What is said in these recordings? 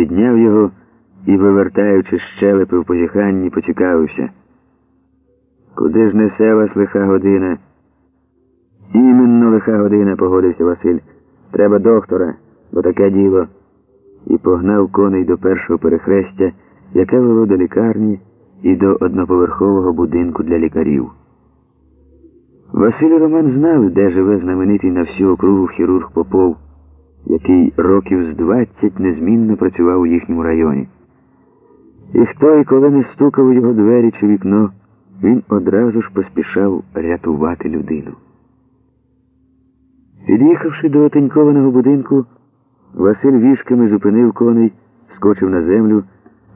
підняв його і, вивертаючи щелепи в позіханні, поцікавився. Куди ж несе вас лиха година? Іменно лиха година, погодився Василь. Треба доктора, бо таке діло. І погнав коней до першого перехрестя, яке вело до лікарні і до одноповерхового будинку для лікарів. Василь Роман знав, де живе знаменитий на всю округу хірург Попов, який років з двадцять незмінно працював у їхньому районі. І хто і коли не стукав у його двері чи вікно, він одразу ж поспішав рятувати людину. Під'їхавши до отенькованого будинку, Василь вішками зупинив коней, скочив на землю,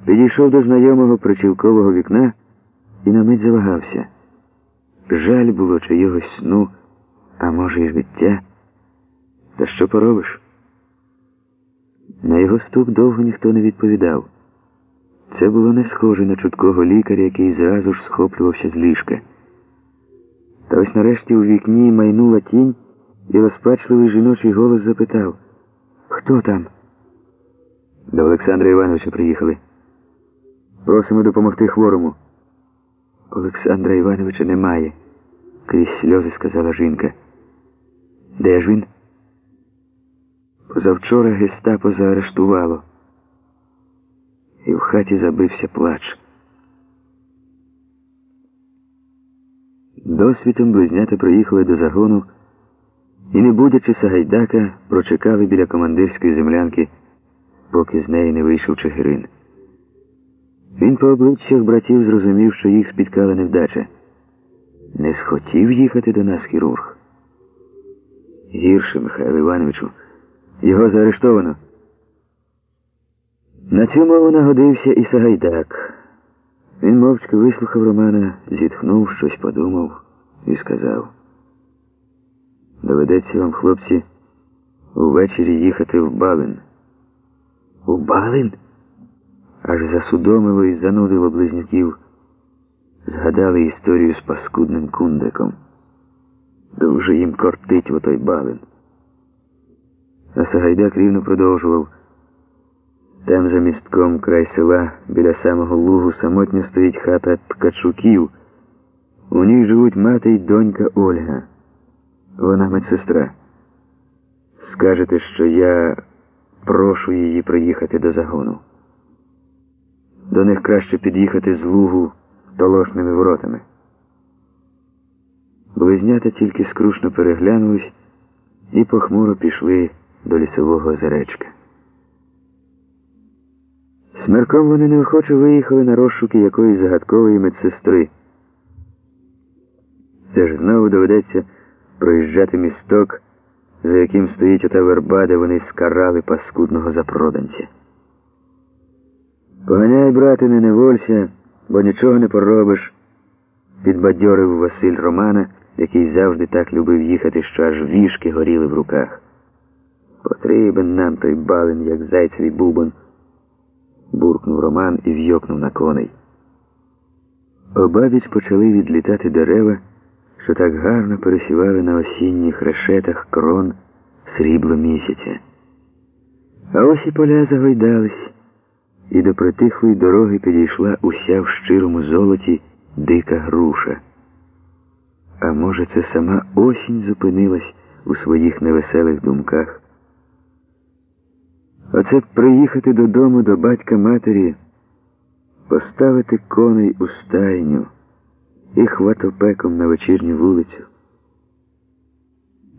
підійшов до знайомого причілкового вікна і на мить завагався. Жаль було чийогось сну, а може, й життя. Та що поробиш? На його стук довго ніхто не відповідав. Це було не схоже на чуткого лікаря, який зразу ж схоплювався з ліжка. Та ось нарешті у вікні майнула тінь, і розпачливий жіночий голос запитав Хто там? До Олександра Івановича приїхали. Просимо допомогти хворому. Олександра Івановича немає, крізь сльози сказала жінка. Де ж він? Позавчора гестапо заарештувало. І в хаті забився плач. Досвітом близнята приїхали до загону і, не будячи Сагайдака, прочекали біля командирської землянки, поки з неї не вийшов Чигирин. Він по обличчях братів зрозумів, що їх спіткала невдача. Не схотів їхати до нас хірург. Гірше, Михайло Івановичу, його заарештовано. На цю мову нагодився і Сагайдак. Він мовчки вислухав Романа, зітхнув, щось подумав і сказав. Доведеться вам, хлопці, увечері їхати в Балин. У Балин? Аж засудомило і занудило близнюків. Згадали історію з паскудним кундиком. Дуже їм кортить в отой балин. А Сагайдак рівно продовжував. Там за містком край села, біля самого лугу, самотньо стоїть хата ткачуків. У ній живуть мати й донька Ольга. Вона медсестра. Скажете, що я прошу її приїхати до загону. До них краще під'їхати з лугу толошними воротами. Близнята тільки скрушно переглянулись і похмуро пішли до лісового озеречка. Смерком вони неохоче виїхали на розшуки якоїсь загадкової медсестри. Це ж знову доведеться проїжджати місток, за яким стоїть ота верба, де вони скарали паскудного запроданця. Поганяй, брате, не неволься, бо нічого не поробиш, підбадьорив Василь Романа, який завжди так любив їхати, що аж вішки горіли в руках. Потрібен нам той балин, як зайцевий бубон, буркнув Роман і вйокнув на коней. Обабіч почали відлітати дерева, що так гарно пересівали на осінніх решетах крон срібло місяця. А ось і поля загойдались і до притихлої дороги підійшла уся в щирому золоті дика груша. А може, це сама осінь зупинилась у своїх невеселих думках? Оце приїхати додому до батька матері, поставити коней у стайню і хватопеком на вечірню вулицю.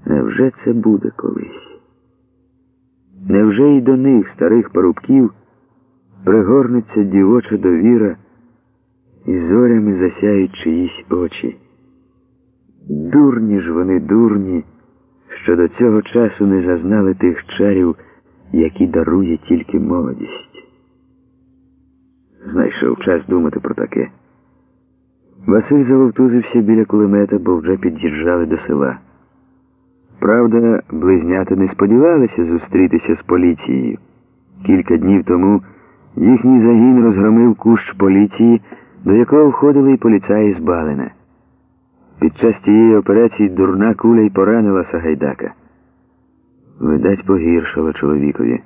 Невже це буде колись? Невже і до них, старих парубків, пригорнеться дівоча довіра, і зорями засяють чиїсь очі. Дурні ж вони дурні, що до цього часу не зазнали тих чарів, які дарує тільки молодість. Знайшов час думати про таке. Василь завовтузився біля кулемета, бо вже під'їжджали до села. Правда, близнята не сподівалися зустрітися з поліцією. Кілька днів тому. Їхній загін розгромив кущ поліції, до якого входили й поліцаї з Балина. Під час тієї операції дурна куля й поранила Сагайдака. Видать, погіршила чоловікові.